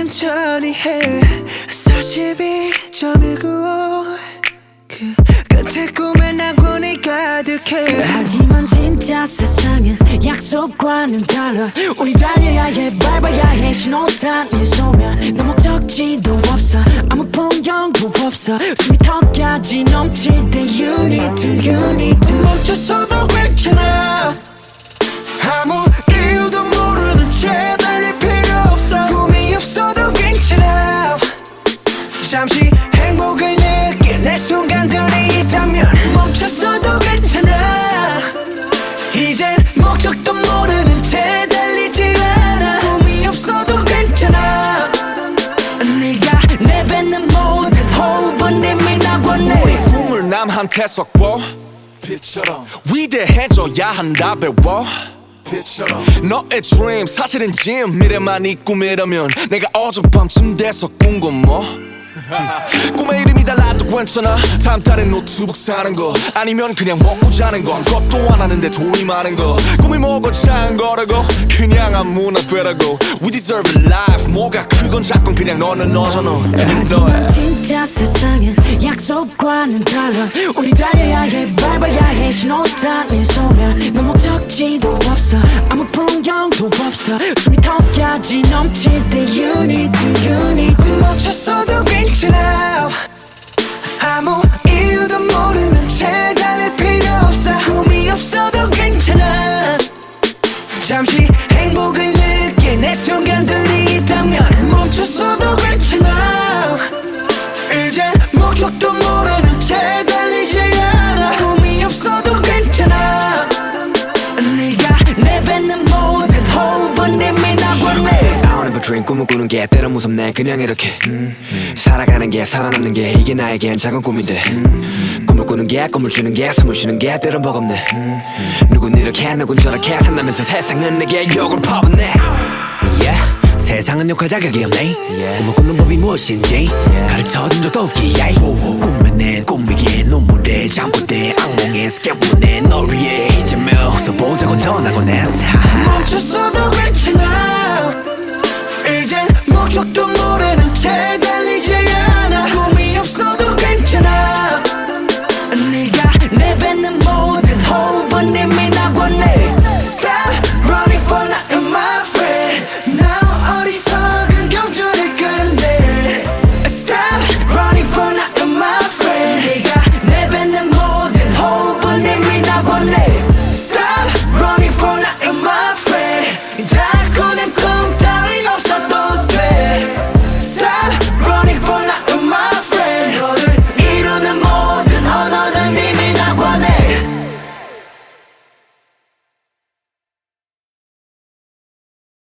천천히 해. 42.195 그 끝에 꿈에 낙원이 가득해. 하지만 진짜 세상은 약속과는 달라. 우리 달려야 해 밟아야 해. 신호탄 이 소면 너무 적지도 없어. 아무 풍경도 없어. 숨이 턱까지 넘칠 때 You need to, you need to. 멈췄어 남한테 섞고 빛처럼. 위대해져야 한다 배워. 빛처럼. 너의 dream 사실은 짐 미래만 이 꿈이라면 내가 어젯밤쯤 돼서 꾼건 뭐? 꿈의 이름이 달라도 괜찮아? 다음 달에 노트북 사는 거. 아니면 그냥 먹고 자는 건 것도 안 하는데 돈이 많은 거. 꿈이 뭐고 작은 거라고? 그냥 아무나 되라고. We deserve a life. 뭐가 크건 작건 그냥 너는 너잖아. 하지만 진짜 세상은 약속과는 달라. 우리 달려야 해. 밟아야 해 신호탄 이 소면 너무 적지도 없어. 아무 풍경도 없어. 숨이 턱까지 넘칠 때 You need to, you need to. 멈췄어도 괜찮아. 아무 이유도 모르는 채 달릴 필요 없어. 꿈이 없어도 괜찮아. 잠시 dream 꿈을 꾸는 게 때로 무섭네. 그냥 이렇게 음, 살아가는 게 살아남는 게 이게 나에겐 작은 꿈인데 음, 꿈을 꾸는 게 꿈을 주는 게 숨을 쉬는 게 때론 버겁네. 음, 누군 이렇게 누군 저렇게 산다면서 세상은 내게 욕을 퍼붓네. Yeah. 세상은 욕할 자격이 없네. 꿈을 꾸는 법이 무엇인지 가르쳐준 적도 없기에. 꿈을 낸 꿈이기에